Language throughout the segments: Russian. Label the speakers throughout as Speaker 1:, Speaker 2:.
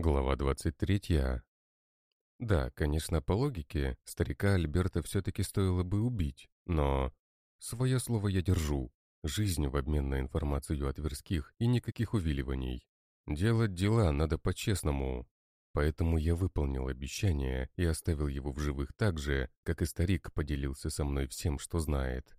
Speaker 1: Глава 23. Да, конечно, по логике, старика Альберта все-таки стоило бы убить, но... Свое слово я держу. Жизнь в обмен на информацию от Тверских и никаких увиливаний. Делать дела надо по-честному. Поэтому я выполнил обещание и оставил его в живых так же, как и старик поделился со мной всем, что знает.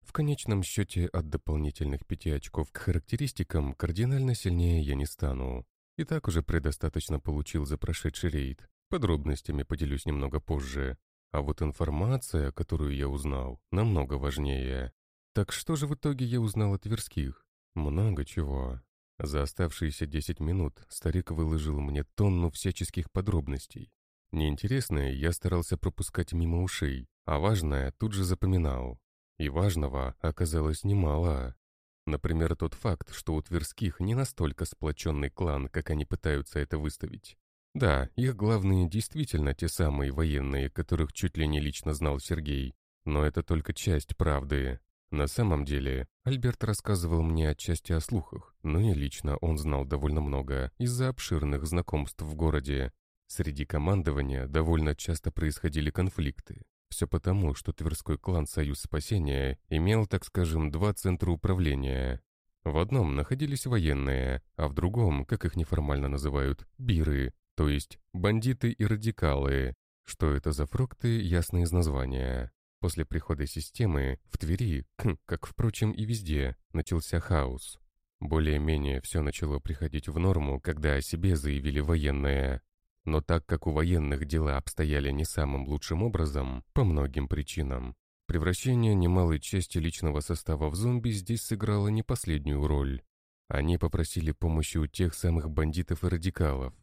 Speaker 1: В конечном счете от дополнительных пяти очков к характеристикам кардинально сильнее я не стану. И так уже предостаточно получил за прошедший рейд. Подробностями поделюсь немного позже. А вот информация, которую я узнал, намного важнее. Так что же в итоге я узнал от Тверских? Много чего. За оставшиеся 10 минут старик выложил мне тонну всяческих подробностей. Неинтересное я старался пропускать мимо ушей, а важное тут же запоминал. И важного оказалось немало. Например, тот факт, что у Тверских не настолько сплоченный клан, как они пытаются это выставить. Да, их главные действительно те самые военные, которых чуть ли не лично знал Сергей. Но это только часть правды. На самом деле, Альберт рассказывал мне отчасти о слухах, но и лично он знал довольно много из-за обширных знакомств в городе. Среди командования довольно часто происходили конфликты. Все потому, что Тверской клан «Союз спасения» имел, так скажем, два центра управления. В одном находились военные, а в другом, как их неформально называют, биры, то есть бандиты и радикалы. Что это за фрукты, ясно из названия. После прихода системы в Твери, как, впрочем, и везде, начался хаос. Более-менее все начало приходить в норму, когда о себе заявили военные. Но так как у военных дела обстояли не самым лучшим образом, по многим причинам, превращение немалой части личного состава в зомби здесь сыграло не последнюю роль. Они попросили помощи у тех самых бандитов и радикалов.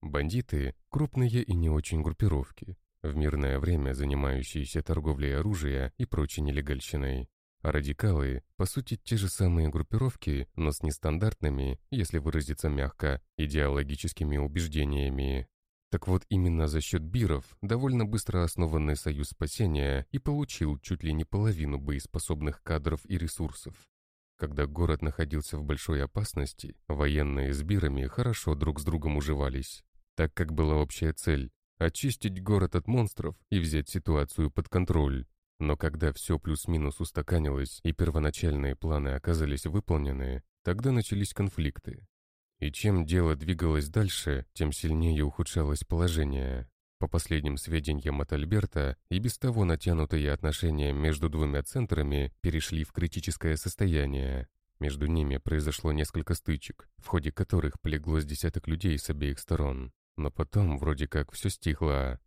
Speaker 1: Бандиты — крупные и не очень группировки, в мирное время занимающиеся торговлей оружия и прочей нелегальщиной. А радикалы, по сути, те же самые группировки, но с нестандартными, если выразиться мягко, идеологическими убеждениями. Так вот, именно за счет биров довольно быстро основанный Союз спасения и получил чуть ли не половину боеспособных кадров и ресурсов. Когда город находился в большой опасности, военные с бирами хорошо друг с другом уживались, так как была общая цель – очистить город от монстров и взять ситуацию под контроль. Но когда все плюс-минус устаканилось и первоначальные планы оказались выполнены, тогда начались конфликты. И чем дело двигалось дальше, тем сильнее ухудшалось положение. По последним сведениям от Альберта, и без того натянутые отношения между двумя центрами перешли в критическое состояние. Между ними произошло несколько стычек, в ходе которых полегло с десяток людей с обеих сторон. Но потом вроде как все стихло.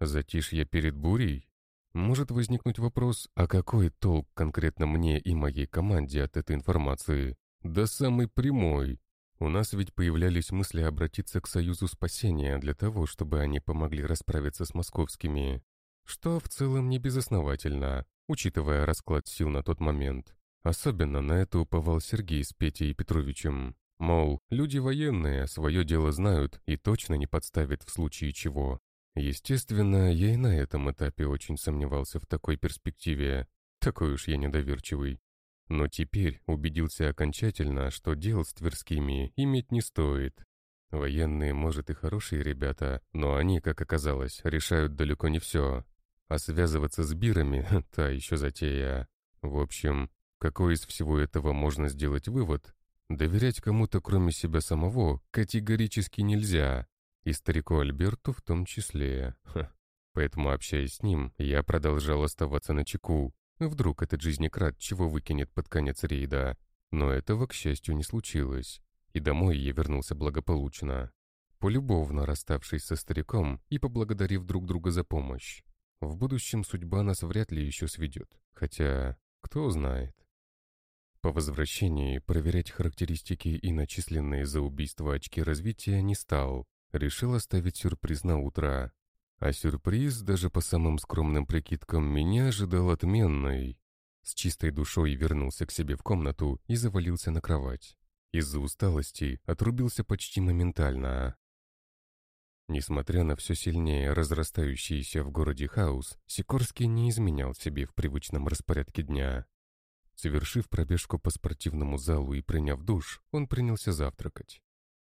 Speaker 1: Затишье перед бурей? Может возникнуть вопрос, а какой толк конкретно мне и моей команде от этой информации? Да самый прямой. У нас ведь появлялись мысли обратиться к Союзу спасения для того, чтобы они помогли расправиться с московскими. Что в целом не безосновательно, учитывая расклад сил на тот момент. Особенно на это уповал Сергей с Петей Петровичем. Мол, люди военные, свое дело знают и точно не подставят в случае чего. Естественно, я и на этом этапе очень сомневался в такой перспективе. Такой уж я недоверчивый. Но теперь убедился окончательно, что дел с Тверскими иметь не стоит. Военные, может, и хорошие ребята, но они, как оказалось, решают далеко не все. А связываться с бирами — та еще затея. В общем, какой из всего этого можно сделать вывод? Доверять кому-то, кроме себя самого, категорически нельзя. И старику Альберту в том числе. Поэтому, общаясь с ним, я продолжал оставаться на чеку, Вдруг этот жизнекрат чего выкинет под конец рейда. Но этого, к счастью, не случилось. И домой я вернулся благополучно. Полюбовно расставшись со стариком и поблагодарив друг друга за помощь. В будущем судьба нас вряд ли еще сведет. Хотя, кто знает. По возвращении проверять характеристики и начисленные за убийство очки развития не стал. Решил оставить сюрприз на утро. А сюрприз, даже по самым скромным прикидкам, меня ожидал отменный. С чистой душой вернулся к себе в комнату и завалился на кровать. Из-за усталости отрубился почти моментально. Несмотря на все сильнее разрастающийся в городе хаос, Сикорский не изменял себе в привычном распорядке дня. Совершив пробежку по спортивному залу и приняв душ, он принялся завтракать.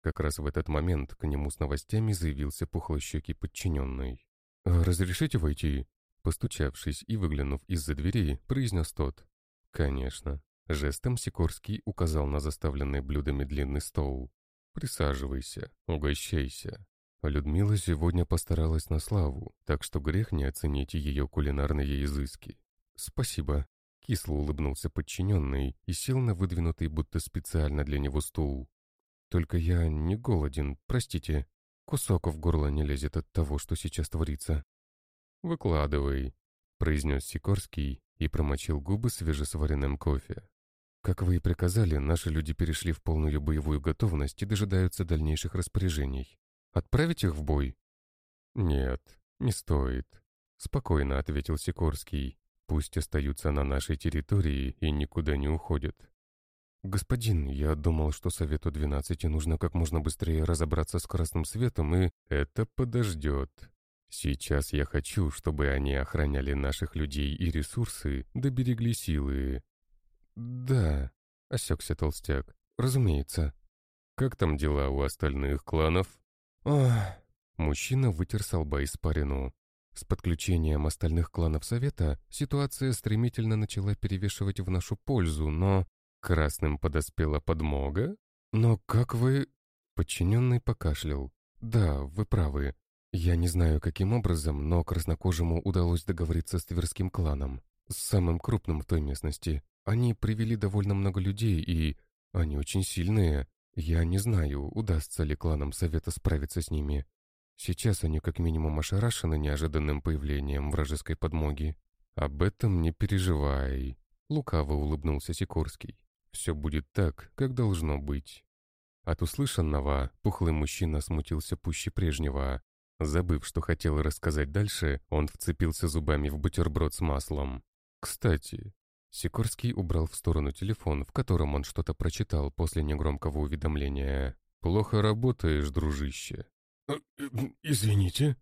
Speaker 1: Как раз в этот момент к нему с новостями заявился пухлощекий подчиненный. «Разрешите войти?» Постучавшись и выглянув из-за двери, произнес тот. «Конечно». Жестом Сикорский указал на заставленный блюдами длинный стол. «Присаживайся, угощайся». Людмила сегодня постаралась на славу, так что грех не оценить ее кулинарные изыски. «Спасибо». Кисло улыбнулся подчиненный и сел на выдвинутый будто специально для него стул. «Только я не голоден, простите. Кусок в горло не лезет от того, что сейчас творится». «Выкладывай», — произнес Сикорский и промочил губы свежесваренным кофе. «Как вы и приказали, наши люди перешли в полную боевую готовность и дожидаются дальнейших распоряжений. Отправить их в бой?» «Нет, не стоит», — спокойно ответил Сикорский. «Пусть остаются на нашей территории и никуда не уходят». «Господин, я думал, что Совету 12 нужно как можно быстрее разобраться с красным светом и...» «Это подождет», Сейчас я хочу, чтобы они охраняли наших людей и ресурсы, да силы. Да, осекся толстяк, разумеется. Как там дела у остальных кланов? Ох, мужчина вытер с лба испарину. С подключением остальных кланов Совета ситуация стремительно начала перевешивать в нашу пользу, но... Красным подоспела подмога? Но как вы... Подчиненный покашлял. Да, вы правы. Я не знаю, каким образом, но краснокожему удалось договориться с Тверским кланом, с самым крупным в той местности. Они привели довольно много людей, и они очень сильные. Я не знаю, удастся ли кланам Совета справиться с ними. Сейчас они как минимум ошарашены неожиданным появлением вражеской подмоги. Об этом не переживай. Лукаво улыбнулся Сикорский. Все будет так, как должно быть. От услышанного пухлый мужчина смутился пуще прежнего, Забыв, что хотел рассказать дальше, он вцепился зубами в бутерброд с маслом. «Кстати...» Сикорский убрал в сторону телефон, в котором он что-то прочитал после негромкого уведомления. «Плохо работаешь, дружище».
Speaker 2: «Э, «Извините».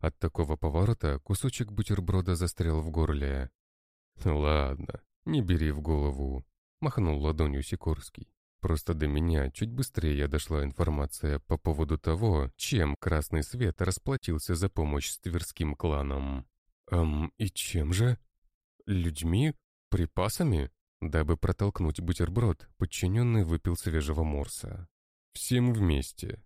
Speaker 1: От такого поворота кусочек бутерброда застрял в горле. «Ладно, не бери в голову», — махнул ладонью Сикорский. Просто до меня чуть быстрее дошла информация по поводу того, чем Красный Свет расплатился за помощь с Тверским кланом. Эм, и чем же? Людьми? Припасами? Дабы протолкнуть бутерброд, подчиненный выпил свежего морса. Всем вместе.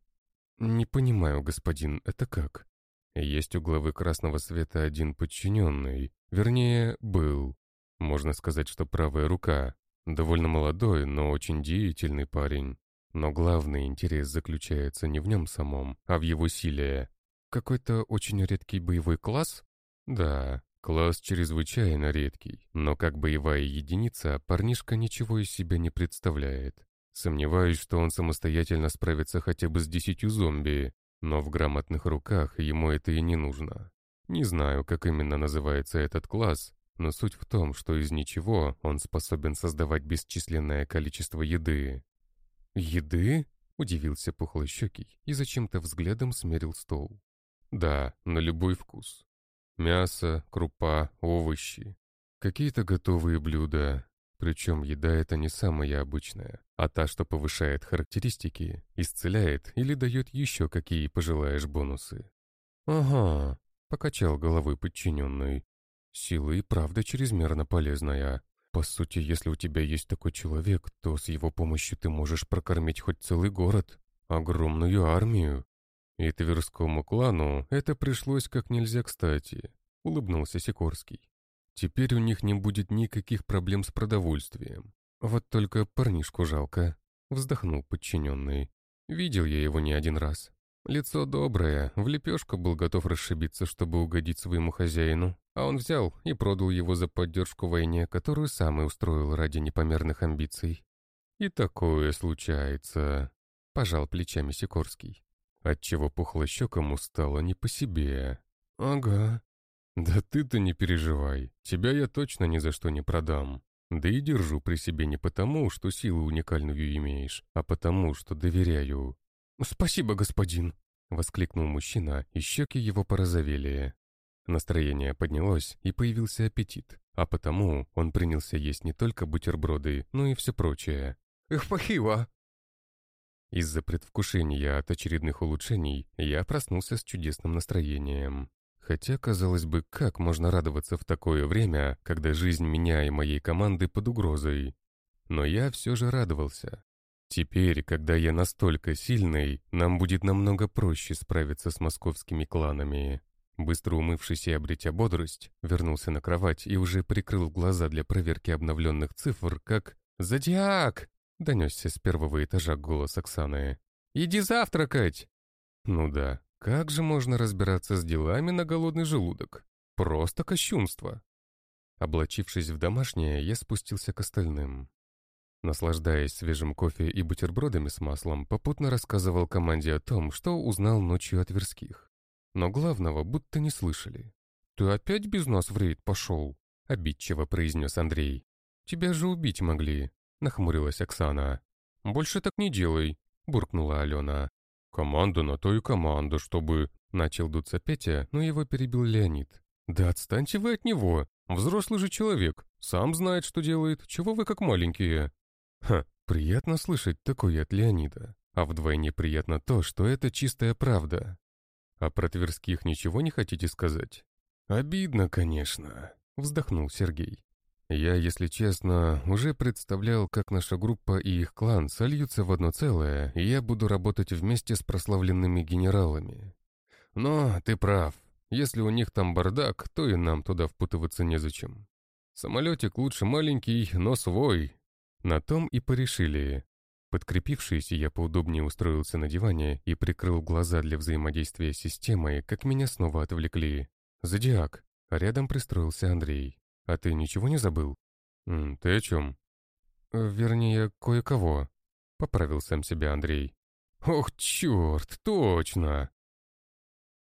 Speaker 1: Не понимаю, господин, это как? Есть у главы Красного Света один подчиненный, вернее, был. Можно сказать, что правая рука, Довольно молодой, но очень деятельный парень. Но главный интерес заключается не в нем самом, а в его силе. Какой-то очень редкий боевой класс? Да, класс чрезвычайно редкий, но как боевая единица парнишка ничего из себя не представляет. Сомневаюсь, что он самостоятельно справится хотя бы с десятью зомби, но в грамотных руках ему это и не нужно. Не знаю, как именно называется этот класс, но суть в том, что из ничего он способен создавать бесчисленное количество еды. «Еды?» — удивился пухлощекий и зачем-то взглядом смерил стол. «Да, на любой вкус. Мясо, крупа, овощи. Какие-то готовые блюда. Причем еда это не самая обычная, а та, что повышает характеристики, исцеляет или дает еще какие пожелаешь бонусы». «Ага», — покачал головой подчиненный. Сила и правда чрезмерно полезная. По сути, если у тебя есть такой человек, то с его помощью ты можешь прокормить хоть целый город, огромную армию. И Тверскому клану это пришлось как нельзя кстати, улыбнулся Сикорский. Теперь у них не будет никаких проблем с продовольствием. Вот только парнишку жалко, вздохнул подчиненный. Видел я его не один раз. Лицо доброе, в лепешку был готов расшибиться, чтобы угодить своему хозяину, а он взял и продал его за поддержку войне, которую сам и устроил ради непомерных амбиций. И такое случается, пожал плечами Сикорский, отчего пухлощекому стало не по себе. Ага. Да ты-то не переживай, тебя я точно ни за что не продам. Да и держу при себе не потому, что силу уникальную имеешь, а потому, что доверяю. «Спасибо, господин!» — воскликнул мужчина, и щеки его порозовели. Настроение поднялось, и появился аппетит, а потому он принялся есть не только бутерброды, но и все прочее. «Эх, спасибо!» Из-за предвкушения от очередных улучшений я проснулся с чудесным настроением. Хотя, казалось бы, как можно радоваться в такое время, когда жизнь меня и моей команды под угрозой? Но я все же радовался. Теперь, когда я настолько сильный, нам будет намного проще справиться с московскими кланами. Быстро умывшись и обретя бодрость, вернулся на кровать и уже прикрыл глаза для проверки обновленных цифр, как «Зодиак!» — донесся с первого этажа голос Оксаны. «Иди завтракать!» Ну да, как же можно разбираться с делами на голодный желудок? Просто кощунство. Облачившись в домашнее, я спустился к остальным. Наслаждаясь свежим кофе и бутербродами с маслом, попутно рассказывал команде о том, что узнал ночью от Верских. Но главного будто не слышали. «Ты опять без нас в рейд пошел?» — обидчиво произнес Андрей. «Тебя же убить могли», — нахмурилась Оксана. «Больше так не делай», — буркнула Алена. «Команда на то и команда, чтобы...» — начал дуться Петя, но его перебил Леонид. «Да отстаньте вы от него! Взрослый же человек, сам знает, что делает, чего вы как маленькие!» Ха, приятно слышать такое от Леонида. А вдвойне приятно то, что это чистая правда. А про Тверских ничего не хотите сказать? Обидно, конечно, вздохнул Сергей. Я, если честно, уже представлял, как наша группа и их клан сольются в одно целое, и я буду работать вместе с прославленными генералами. Но ты прав. Если у них там бардак, то и нам туда впутываться незачем. Самолетик лучше маленький, но свой, на том и порешили. Подкрепившись, я поудобнее устроился на диване и прикрыл глаза для взаимодействия с системой, как меня снова отвлекли. «Зодиак!» Рядом пристроился Андрей. «А ты ничего не забыл?» М, «Ты о чем?» «Вернее, кое-кого», — поправил сам себя Андрей. «Ох, черт, точно!»